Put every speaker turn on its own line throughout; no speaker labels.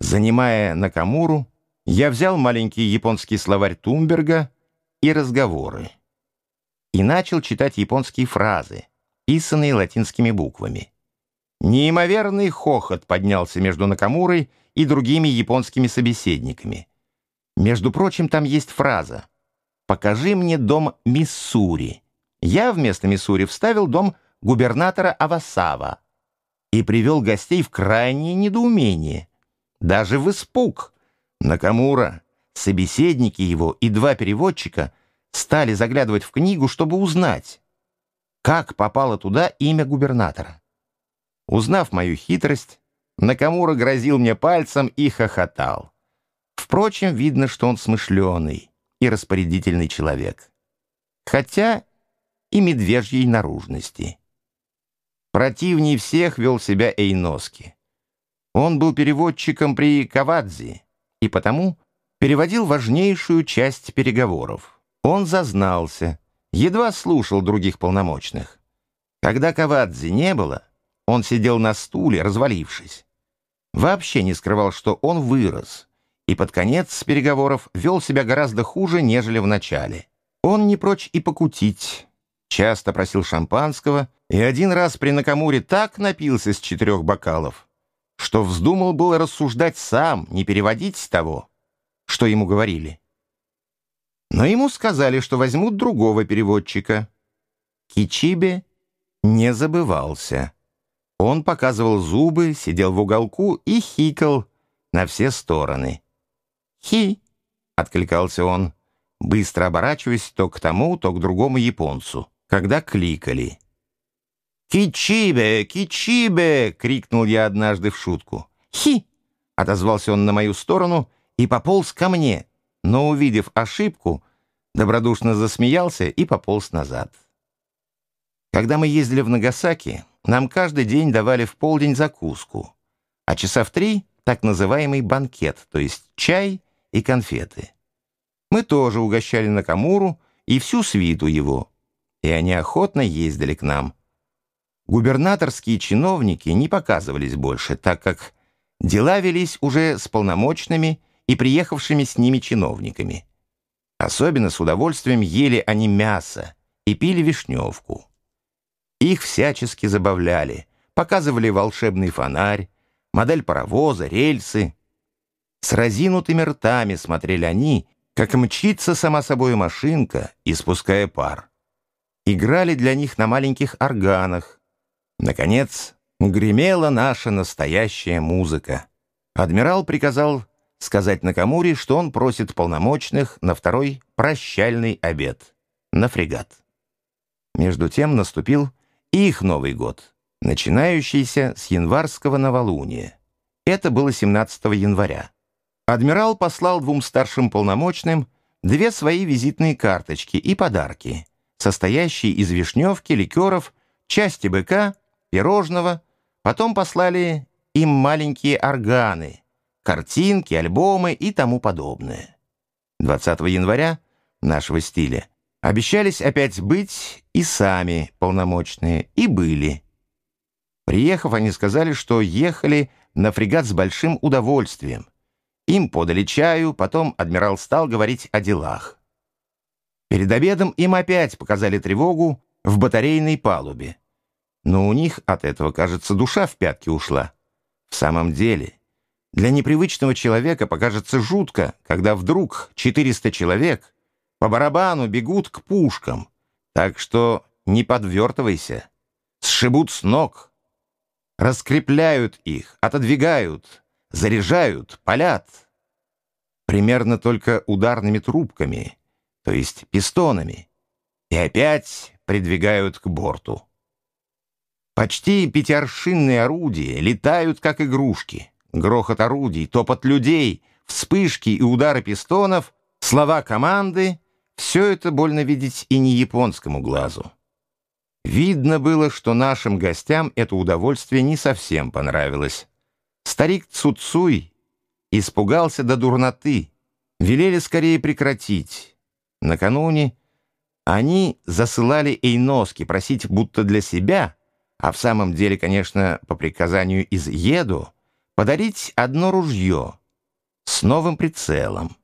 Занимая Накамуру, я взял маленький японский словарь Тумберга и разговоры и начал читать японские фразы, писанные латинскими буквами. Неимоверный хохот поднялся между Накамурой и другими японскими собеседниками. Между прочим, там есть фраза «Покажи мне дом Миссури». Я вместо Миссури вставил дом губернатора Авасава и привел гостей в крайнее недоумение, даже в испуг. Накамура, собеседники его и два переводчика стали заглядывать в книгу, чтобы узнать, как попало туда имя губернатора. Узнав мою хитрость, Накамура грозил мне пальцем и хохотал. Впрочем, видно, что он смышленый и распорядительный человек. Хотя и медвежьей наружности. Противней всех вел себя Эйноски. Он был переводчиком при Кавадзе и потому переводил важнейшую часть переговоров. Он зазнался, едва слушал других полномочных. Когда Кавадзе не было, он сидел на стуле, развалившись. Вообще не скрывал, что он вырос, и под конец переговоров вел себя гораздо хуже, нежели в начале. Он не прочь и покутить. Часто просил шампанского, и один раз при Накамуре так напился с четырех бокалов, что вздумал было рассуждать сам, не переводить того, что ему говорили. Но ему сказали, что возьмут другого переводчика. Кичибе не забывался. Он показывал зубы, сидел в уголку и хикал на все стороны. «Хи!» — откликался он, быстро оборачиваясь то к тому, то к другому японцу, когда кликали. «Кичибе! Кичибе!» — крикнул я однажды в шутку. «Хи!» — отозвался он на мою сторону и пополз ко мне, но, увидев ошибку, добродушно засмеялся и пополз назад. Когда мы ездили в Нагасаки, нам каждый день давали в полдень закуску, а часа в три — так называемый банкет, то есть чай и конфеты. Мы тоже угощали Накамуру и всю свиту его, и они охотно ездили к нам. Губернаторские чиновники не показывались больше, так как дела велись уже с полномочными и приехавшими с ними чиновниками. Особенно с удовольствием ели они мясо и пили вишневку. Их всячески забавляли, показывали волшебный фонарь, модель паровоза, рельсы. С разинутыми ртами смотрели они, как мчится сама собой машинка, испуская пар. Играли для них на маленьких органах. Наконец, гремела наша настоящая музыка. Адмирал приказал сказать Накамуре, что он просит полномочных на второй прощальный обед на фрегат. Между тем наступил их Новый год, начинающийся с январского новолуния. Это было 17 января. Адмирал послал двум старшим полномочным две свои визитные карточки и подарки, состоящие из вишневки, ликеров, части быка, пирожного. Потом послали им маленькие органы, картинки, альбомы и тому подобное. 20 января нашего стиля Обещались опять быть и сами полномочные, и были. Приехав, они сказали, что ехали на фрегат с большим удовольствием. Им подали чаю, потом адмирал стал говорить о делах. Перед обедом им опять показали тревогу в батарейной палубе. Но у них от этого, кажется, душа в пятки ушла. В самом деле, для непривычного человека покажется жутко, когда вдруг 400 человек по барабану бегут к пушкам, так что не подвертывайся. Сшибут с ног, раскрепляют их, отодвигают, заряжают, палят. Примерно только ударными трубками, то есть пистонами, и опять придвигают к борту. Почти пятиаршинные орудия летают, как игрушки. Грохот орудий, топот людей, вспышки и удары пистонов, слова команды все это больно видеть и не японскому глазу. Видно было, что нашим гостям это удовольствие не совсем понравилось. Старик Цуцуй испугался до дурноты, велели скорее прекратить. Накануне они засылали Эйноски просить будто для себя, а в самом деле, конечно, по приказанию из Еду, подарить одно ружье с новым прицелом,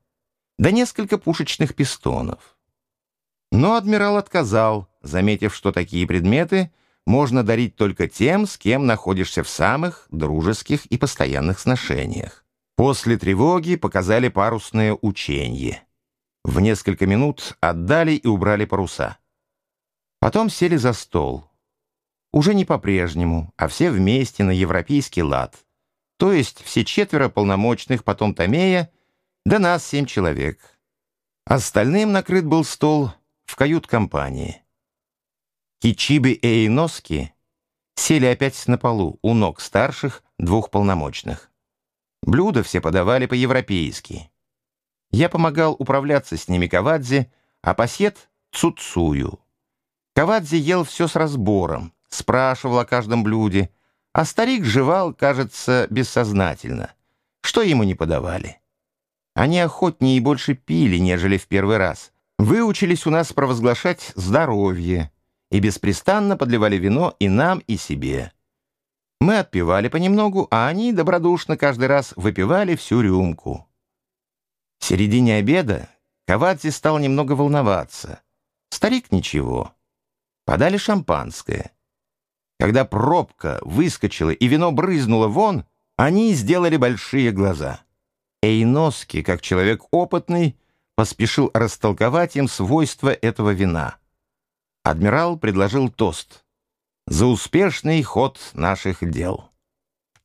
да несколько пушечных пистонов. Но адмирал отказал, заметив, что такие предметы можно дарить только тем, с кем находишься в самых дружеских и постоянных сношениях. После тревоги показали парусное учение. В несколько минут отдали и убрали паруса. Потом сели за стол. Уже не по-прежнему, а все вместе на европейский лад. То есть все четверо полномочных, потом Томея, да нас семь человек. Остальным накрыт был стол в кают-компании. Кичиби и Эйноски сели опять на полу у ног старших двух полномочных. Блюда все подавали по-европейски. Я помогал управляться с ними Кавадзе, а пассет — Цуцую. Кавадзе ел все с разбором, спрашивал о каждом блюде, а старик жевал, кажется, бессознательно. Что ему не подавали? Они охотнее и больше пили, нежели в первый раз — выучились у нас провозглашать здоровье и беспрестанно подливали вино и нам, и себе. Мы отпивали понемногу, а они добродушно каждый раз выпивали всю рюмку. В середине обеда Кавадзе стал немного волноваться. Старик ничего. Подали шампанское. Когда пробка выскочила и вино брызнуло вон, они сделали большие глаза. Эйноски, как человек опытный, поспешил растолковать им свойства этого вина. Адмирал предложил тост «За успешный ход наших дел».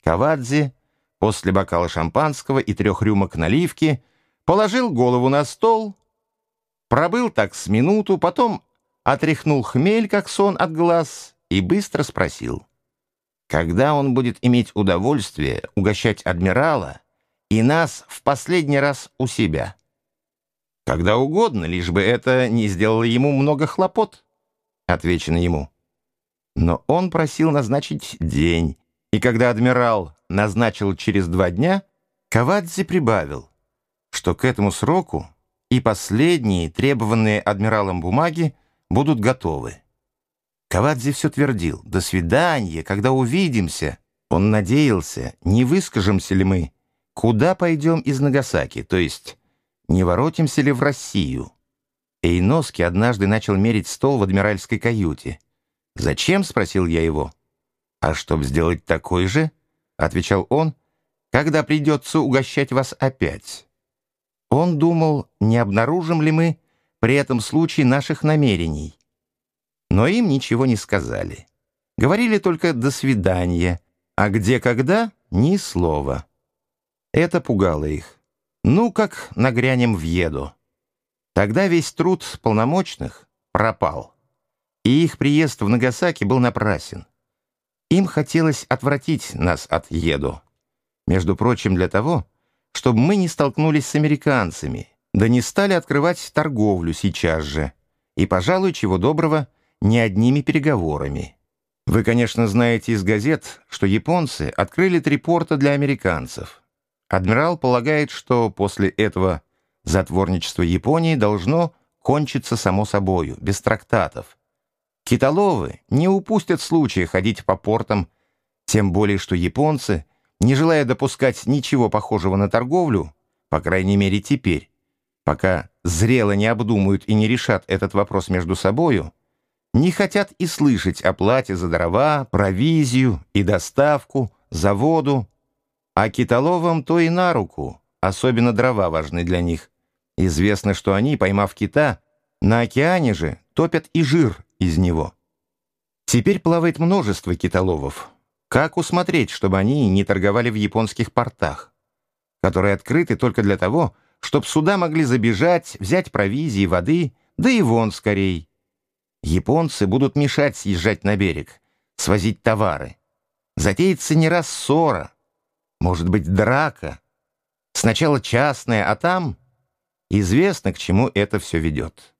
Кавадзе после бокала шампанского и трех рюмок наливки положил голову на стол, пробыл так с минуту, потом отряхнул хмель, как сон от глаз, и быстро спросил, когда он будет иметь удовольствие угощать адмирала и нас в последний раз у себя. Когда угодно, лишь бы это не сделало ему много хлопот, отвечено ему. Но он просил назначить день, и когда адмирал назначил через два дня, Кавадзе прибавил, что к этому сроку и последние требованные адмиралом бумаги будут готовы. Кавадзе все твердил «До свидания, когда увидимся». Он надеялся, не выскажемся ли мы, куда пойдем из Нагасаки, то есть не воротимся ли в Россию? Эйноски однажды начал мерить стол в адмиральской каюте. «Зачем?» — спросил я его. «А чтоб сделать такой же?» — отвечал он, «когда придется угощать вас опять». Он думал, не обнаружим ли мы при этом случае наших намерений. Но им ничего не сказали. Говорили только «до свидания», а где-когда — ни слова. Это пугало их. Ну, как нагрянем в еду. Тогда весь труд полномочных пропал. И их приезд в Нагасаки был напрасен. Им хотелось отвратить нас от еду. Между прочим, для того, чтобы мы не столкнулись с американцами, да не стали открывать торговлю сейчас же. И, пожалуй, чего доброго, не одними переговорами. Вы, конечно, знаете из газет, что японцы открыли три порта для американцев — Адмирал полагает, что после этого затворничество Японии должно кончиться само собою, без трактатов. Китоловы не упустят случая ходить по портам, тем более что японцы, не желая допускать ничего похожего на торговлю, по крайней мере теперь, пока зрело не обдумают и не решат этот вопрос между собою, не хотят и слышать о плате за дрова, провизию и доставку, за воду, а китоловам то и на руку, особенно дрова важны для них. Известно, что они, поймав кита, на океане же топят и жир из него. Теперь плавает множество китоловов. Как усмотреть, чтобы они не торговали в японских портах, которые открыты только для того, чтобы суда могли забежать, взять провизии, воды, да и вон скорей. Японцы будут мешать съезжать на берег, свозить товары. Затеется не раз ссора, может быть, драка. Сначала частная, а там известно, к чему это все ведет.